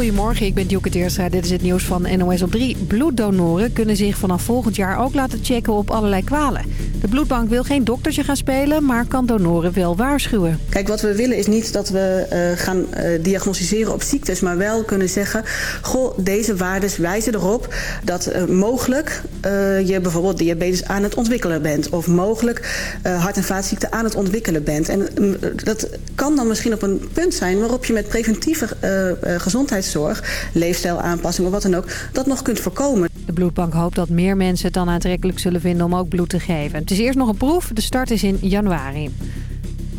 Goedemorgen, ik ben Dioke Teerstra. Dit is het nieuws van NOS op 3. Bloeddonoren kunnen zich vanaf volgend jaar ook laten checken op allerlei kwalen. De bloedbank wil geen doktertje gaan spelen, maar kan donoren wel waarschuwen. Kijk, wat we willen is niet dat we uh, gaan uh, diagnosticeren op ziektes... maar wel kunnen zeggen, goh, deze waardes wijzen erop... dat uh, mogelijk je bijvoorbeeld diabetes aan het ontwikkelen bent... of mogelijk hart- en vaatziekten aan het ontwikkelen bent. En dat kan dan misschien op een punt zijn waarop je met preventieve gezondheidszorg... leefstijlaanpassing of wat dan ook, dat nog kunt voorkomen. De bloedbank hoopt dat meer mensen het dan aantrekkelijk zullen vinden om ook bloed te geven. Het is eerst nog een proef, de start is in januari.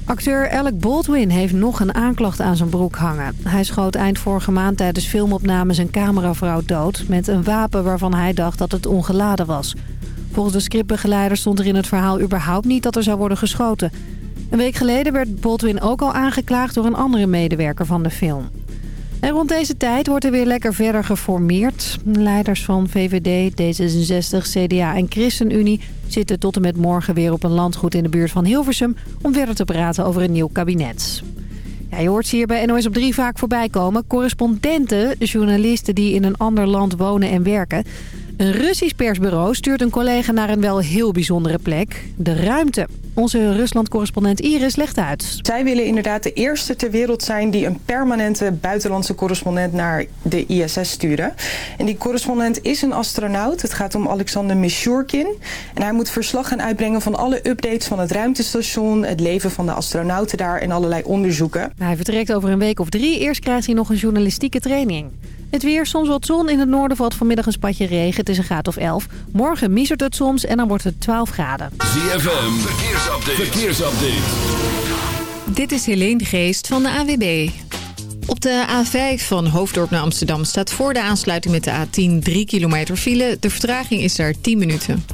Acteur Alec Baldwin heeft nog een aanklacht aan zijn broek hangen. Hij schoot eind vorige maand tijdens filmopnames een cameravrouw dood... met een wapen waarvan hij dacht dat het ongeladen was. Volgens de scriptbegeleider stond er in het verhaal überhaupt niet dat er zou worden geschoten. Een week geleden werd Baldwin ook al aangeklaagd door een andere medewerker van de film. En rond deze tijd wordt er weer lekker verder geformeerd. Leiders van VVD, D66, CDA en ChristenUnie zitten tot en met morgen weer op een landgoed in de buurt van Hilversum... om verder te praten over een nieuw kabinet. Ja, je hoort ze hier bij NOS op 3 vaak voorbij komen. Correspondenten, journalisten die in een ander land wonen en werken... Een Russisch persbureau stuurt een collega naar een wel heel bijzondere plek. De ruimte. Onze Rusland-correspondent Iris legt uit. Zij willen inderdaad de eerste ter wereld zijn... die een permanente buitenlandse correspondent naar de ISS sturen. En die correspondent is een astronaut. Het gaat om Alexander Mishurkin. En hij moet verslag gaan uitbrengen van alle updates van het ruimtestation... het leven van de astronauten daar en allerlei onderzoeken. Hij vertrekt over een week of drie. Eerst krijgt hij nog een journalistieke training. Het weer, soms wat zon. In het noorden valt vanmiddag een spatje regen. Het is een graad of 11. Morgen misert het soms en dan wordt het 12 graden. ZFM, verkeersupdate. verkeersupdate. Dit is Helene Geest van de AWB. Op de A5 van Hoofddorp naar Amsterdam staat voor de aansluiting met de A10 3 kilometer file. De vertraging is daar 10 minuten.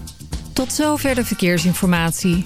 Tot zover de verkeersinformatie.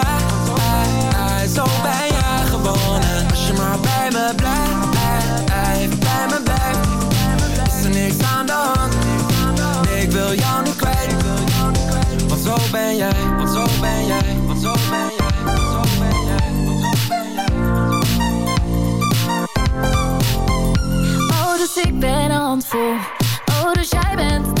bij me blijft, bij me blijft Is er niks aan de hand Ik wil jou niet kwijt want zo ben jij, want zo ben jij, want zo ben jij. Oh, dus ik ben een handvol. Oh, dus jij bent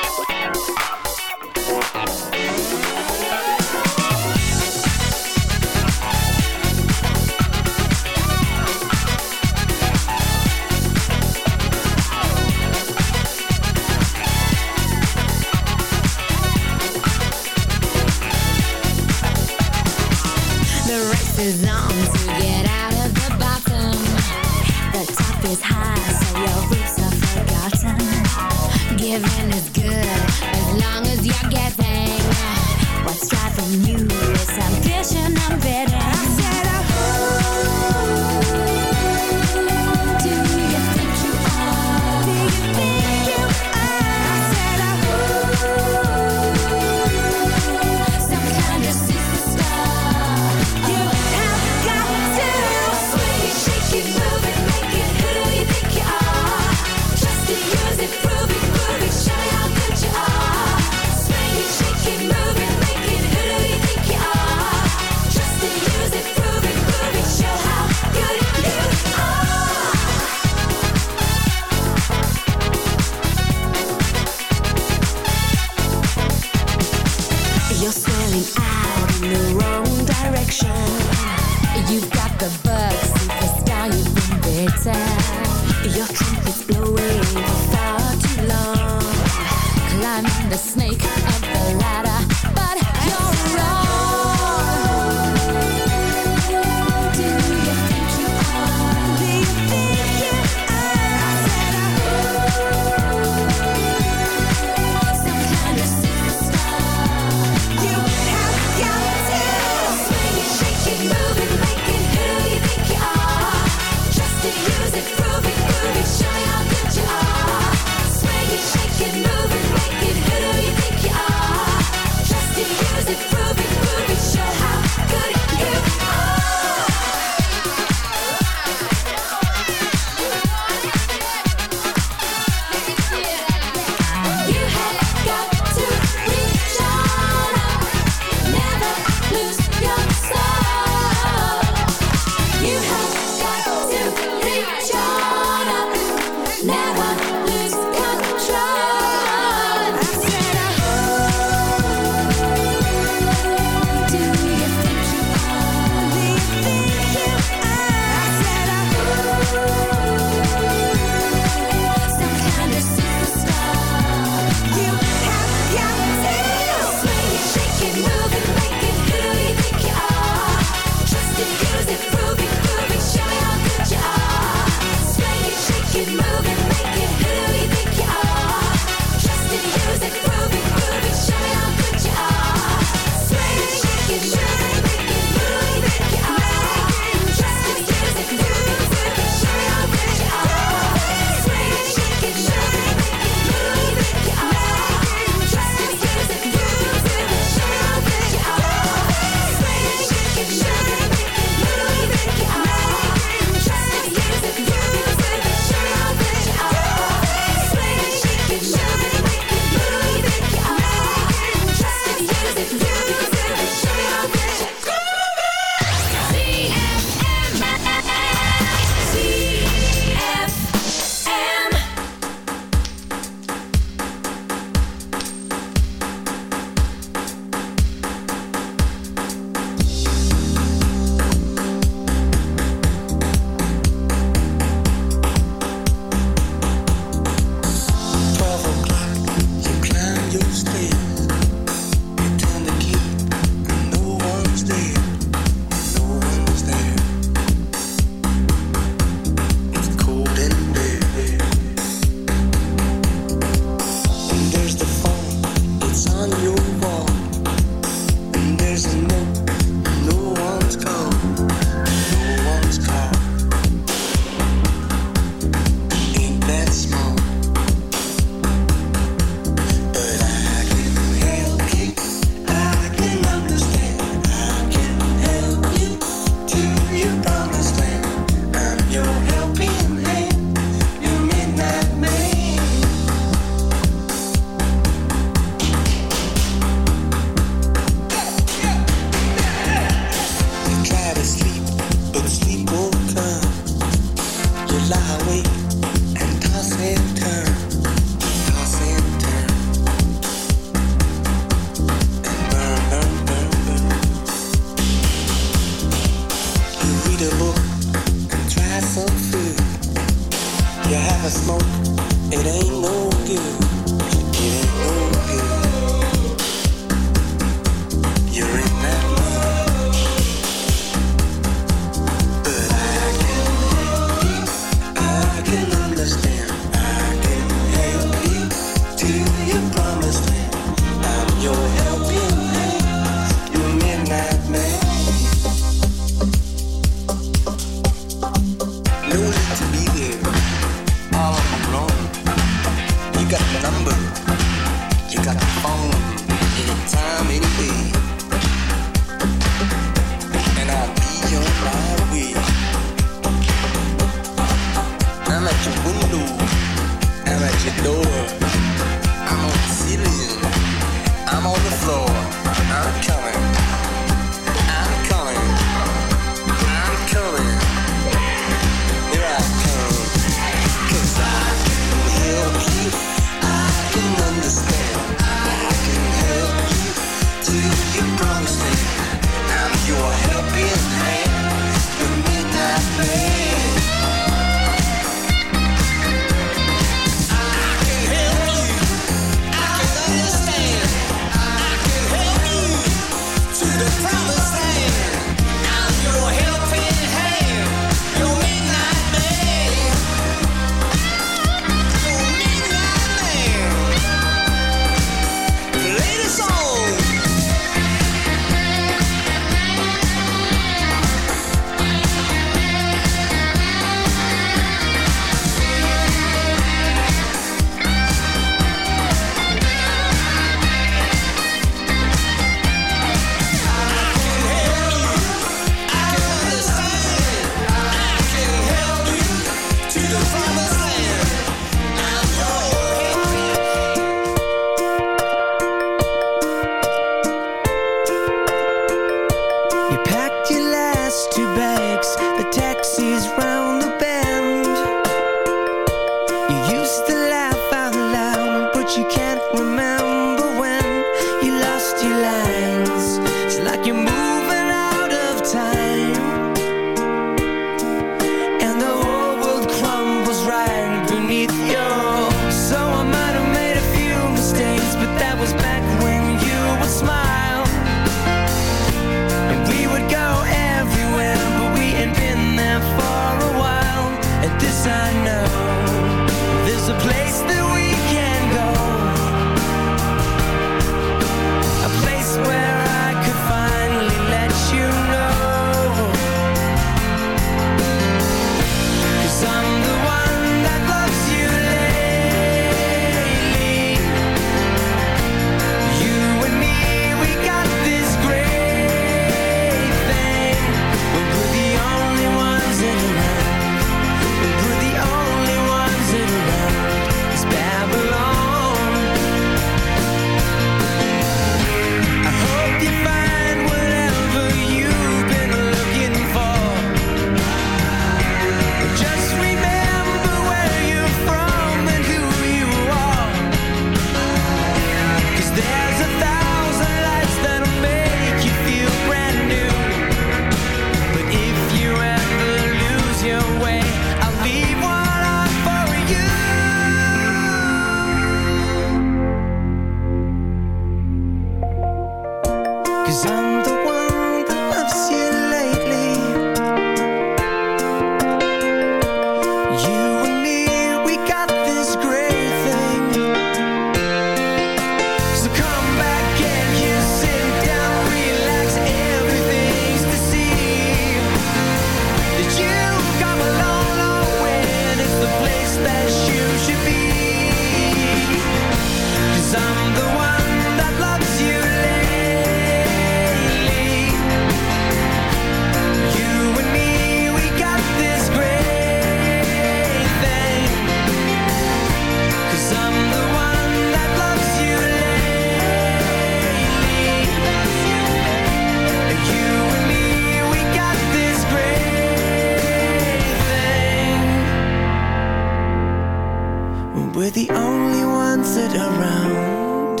We're the only ones that are around.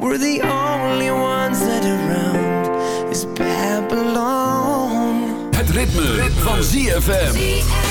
We're the only ones that are around. this Babylon. Het ritme, ritme. van ZFM.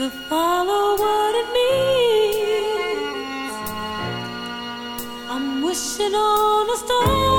to follow what it means. I'm wishing on a star.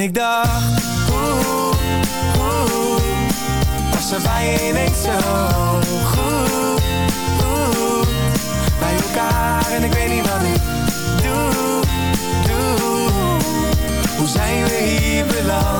En ik dacht, oeh, oeh, was er bijeen zo goed, oeh, bij elkaar en ik weet niet wat ik doe, doe. Hoe zijn we hier beland?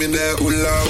me that ooh, la,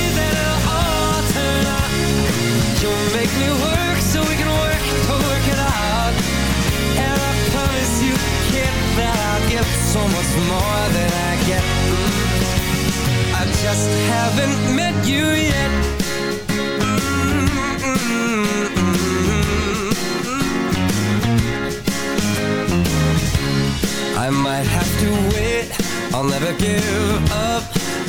You'll make me work so we can work to work it out. And I promise you, that I'll give so much more than I get. I just haven't met you yet. I might have to wait, I'll never give up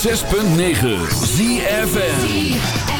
106.9 ZFN